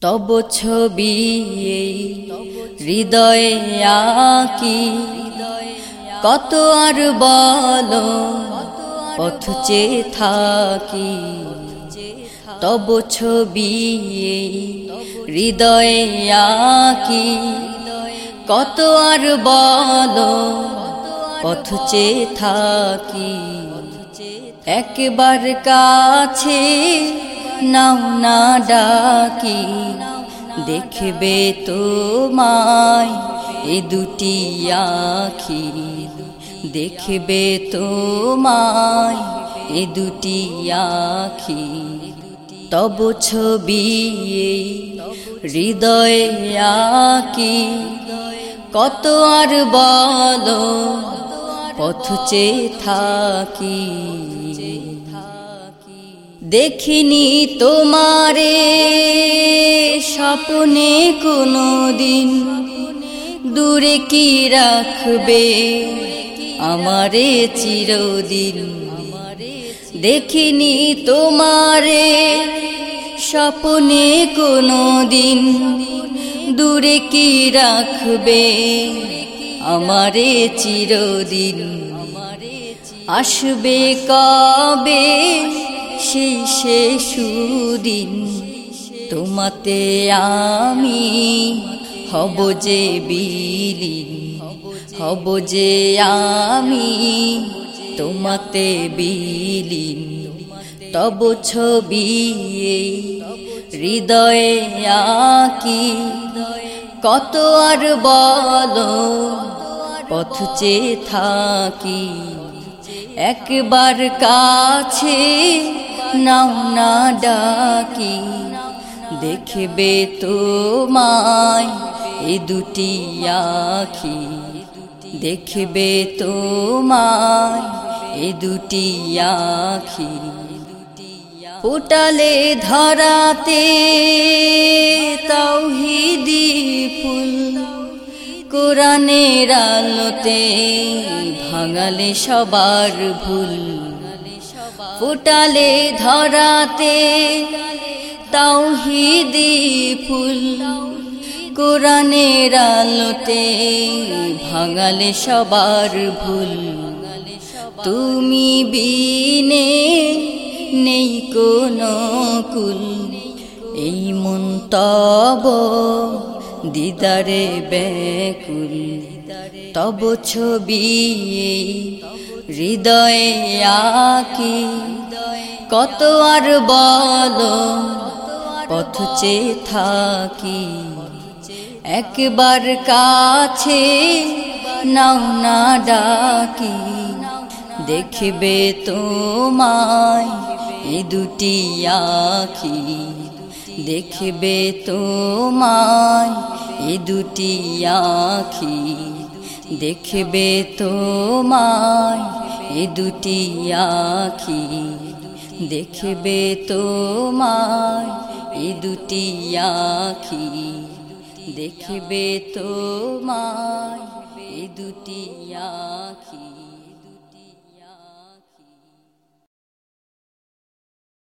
তব ছবি হৃদয়ে আকি। কত আর বলো, পথ চে থাকি। তব ছবি হৃদয়ে আকি। কত আর বলো, পথ চে থাকি। একবার কাছে নাও না ডাকি, দেখবে তো তোমায় এ দুটি আখি দেখবে তো তোমায় এ দুটি আখি তব ছবি হৃদয়ে আকি, কত আর বলো, পথ চে থাকি। দেখিনি তোমারে, স্বপ্নে কোনো দিন দূরে কি রাখবে আমারে চিরদিন? দেখিনি তোমারে, স্বপ্নে কোনো দিন দূরে কি রাখবে আমারে চিরদিন? আসবে কবে সেই সে সুদিন তোমাতে আমি হব যে বিলীন, হব যে আমি তোমাতে বিলীন। তব ছবি হৃদয়ে আকি কত আর বল, পথ চে থাকি। একবার কাছে নাও না ডাকি, দেখবে তোমায় এ দুটি আখি। দেখবে তোমায় এ দুটি আখি। ফুটালে ধরাতে তাওহিদি ফুল, কোরআনের আলোতে ভাঙালে সবার ভুল। ফুটালে ধরাতে, তাওহিদি ফুল কোরআনের আলোতে ভাঙালে সবার ভুল। তুমি বিনে নেই কোনো কুল, এই মন তব দিদারে ব্যাকুল। তব ছবি হৃদয়ে আকি, কত আর বলো, পথ চে থাকি। একবার কাছে নাও না ডাকি, দেখবে তোমায় এ দুটি আখি। দেখবে তোমায় এ দুটি আখি। দেখবে তোমায় এ দুটি আখি। দেখবে তোমায় এ দুটি আখি। দেখবে তোমায় এ দুটি আখি।